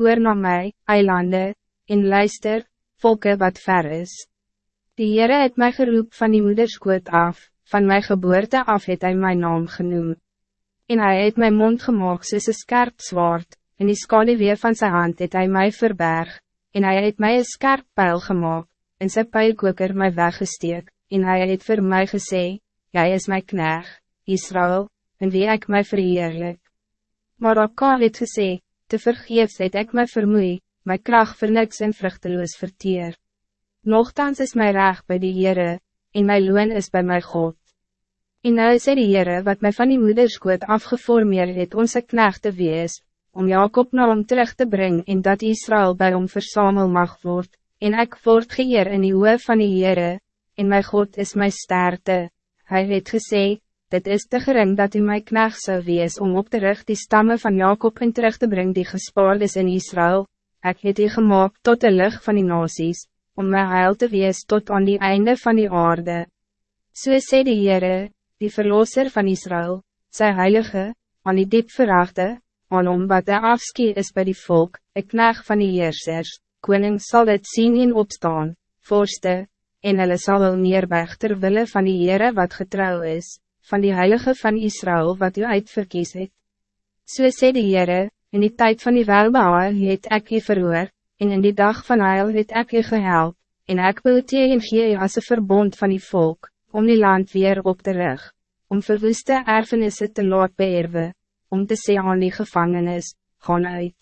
Hoor na my, eilande, en luister, volke wat ver is. Die Heere het mij geroep van die moederskoot af, van mijn geboorte af het hij mijn naam genoemd. En hij het mijn mond gemaakt soos een skerp zwaard, en die weer van zijn hand het hij mij verberg, en hij het mij een skerp pijl gemaakt, en sy pijlkoker mij weggesteek, en hij het voor mij gesê, Jij is mijn knecht, Israël, en wie ik mij verheerlijk. Maar Akkar het gesê, te vergeefs het ek my vermoei, my kracht vir niks en vruchteloos verteer. Nochtans is my reg bij die Heere, en my loon is bij my God. En nou sê die Heere wat my van die moederskoot afgeformeer het onze knecht te wees, om Jacob na hom terug te brengen en dat Israël bij hom versamel mag word, en ek word geëer in die oor van die Heere, en my God is my sterkte. Hij het gesê, dit is te gering dat u my knecht zou wees om op terug die stammen van Jacob in terug te brengen die gespaard is in Israël, ek het u gemaakt tot de lucht van die nasies, om my heil te wees tot aan die einde van die aarde. So sê die Heere, die verlosser van Israël, sy heilige, aan die diep verachte, aan om wat de afskie is bij die volk, ek knecht van die heersers, koning zal het zien in opstaan, voorste, en hulle sal wel neerbuig terwille van die Heere wat getrouw is, van die Heilige van Israël wat u uitverkies het. So sê die Heere, in die tijd van die welbouwe het ek je verhoor, en in die dag van heil het ek je gehelp, en ek wil tegen gee as een verbond van die volk, om die land weer op te rug, om verwoeste erfenisse te laat beerwe, om te sê aan die gevangenis, gaan uit.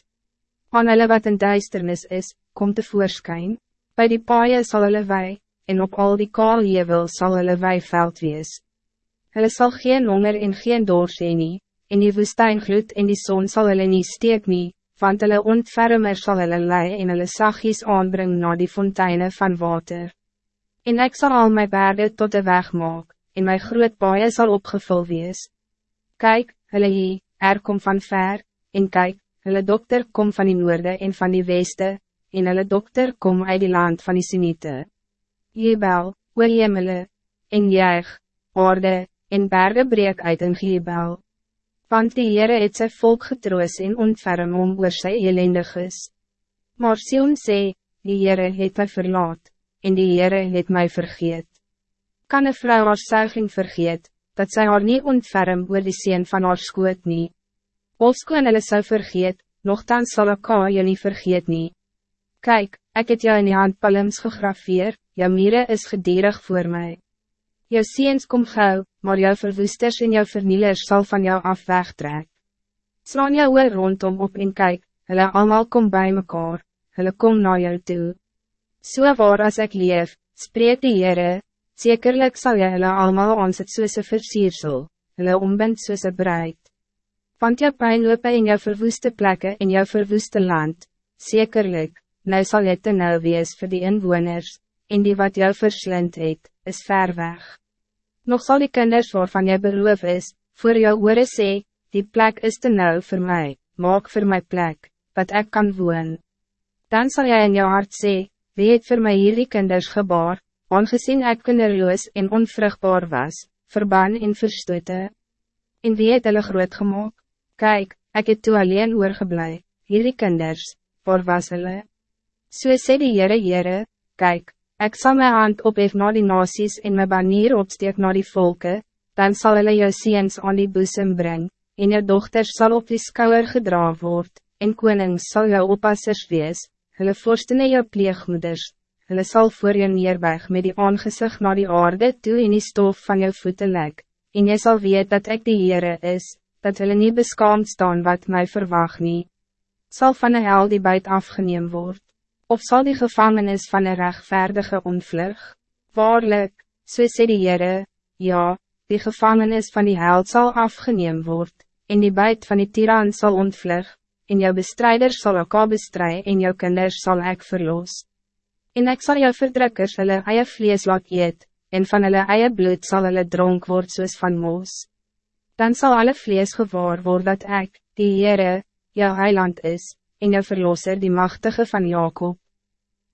Aan hulle wat in duisternis is, kom te voorschijn, bij die paaie sal hulle wij, en op al die kaaljevel sal hulle weiveld wees. Hulle sal geen honger en geen doorsee nie, en die woestijn gloed en die zon sal hulle nie steek nie, want hulle ontfermer sal hulle lei en hulle sagies aanbring na die fonteinen van water. En ik zal al mijn bergen tot de weg maak, en mijn groot baie sal opgevul wees. Kijk, hulle hier, er kom van ver, en kijk, hulle dokter kom van die noorde en van die weste, en hulle dokter kom uit die land van die Sinite. Jebel, oor jemele, en juig, orde, en berge breek uit in Jebel. Want die Heere het sy volk getroos en ontferm om oor sy elendig is. Maar Sion sê, die Heere het my verlaat, en die Heere het my vergeet. Kan een vrouw haar zuiging vergeet, dat zij haar niet ontferm oor die sien van haar skoot nie? Olskoon hulle sou vergeet, nogthans sal ek je nie vergeet nie. Kijk, ik het jou in die handpalms gegrafeer, jou mire is gedierig voor mij. Jou seens kom gauw, maar jou verwoesters en jou vernielers zal van jou af wegtrek. Slaan jou oor rondom op en kyk, hulle allemaal kom bij mekaar, hulle kom naar jou toe. So waar as ek leef, spreek die Heere, zekerlijk zal jy hulle allemaal aansit soos een versiersel, hulle ombind soos een breid. Want jou pijnlope in jou verwoeste plekken in jou verwoeste land, zekerlijk, nou zal jy te nou wees vir die inwoners, en die wat jou verslind het, is ver weg. Nog zal die kinders waarvan jy beroof is, voor jou oore sê, die plek is te nou voor mij, maak voor my plek, wat ik kan woon. Dan zal jij in jou hart sê, wie het voor my hierdie kinders gebaar, aangezien ek kinderloos en onvruchtbaar was, verban en verstote. En wie het hulle groot gemaakt? Kijk, ik het toe alleen oorgeblij, hierdie kinders, waar was hulle? So sê die Heere Heere, kyk, ek sal my hand ophef na die nasies en my banier opsteek na die volke, dan zal hulle jou seens aan die boesem bring, en jou dochters zal op die skouwer gedra word, en konings sal jou oppassers wees, hulle vorstene jou pleegmoeders, hulle sal voor jou neerbuig met die aangezicht naar die aarde toe in die stof van jou voeten lek, en jy sal weet dat ik die Heere is, dat hulle niet beskaamd staan wat mij verwacht nie, sal van een hel die buit afgeneem word. Of zal die gevangenis van een rechtvaardige ontvlug? Waarlijk, so sê die Heere, ja, die gevangenis van die held zal afgeneem worden, en die buit van die tiran zal ontvlug, en jou bestrijders zal elkaar bestrijden en jou kinders zal ik verlos. En ik zal jou verdrukkers hulle eie vlees laat eet, en van hulle eie bloed zal hulle dronk word soos van moos. Dan zal alle vlees gewaar worden dat ik, die Heere, jou heiland is, en jou verlosser die machtige van Jacob.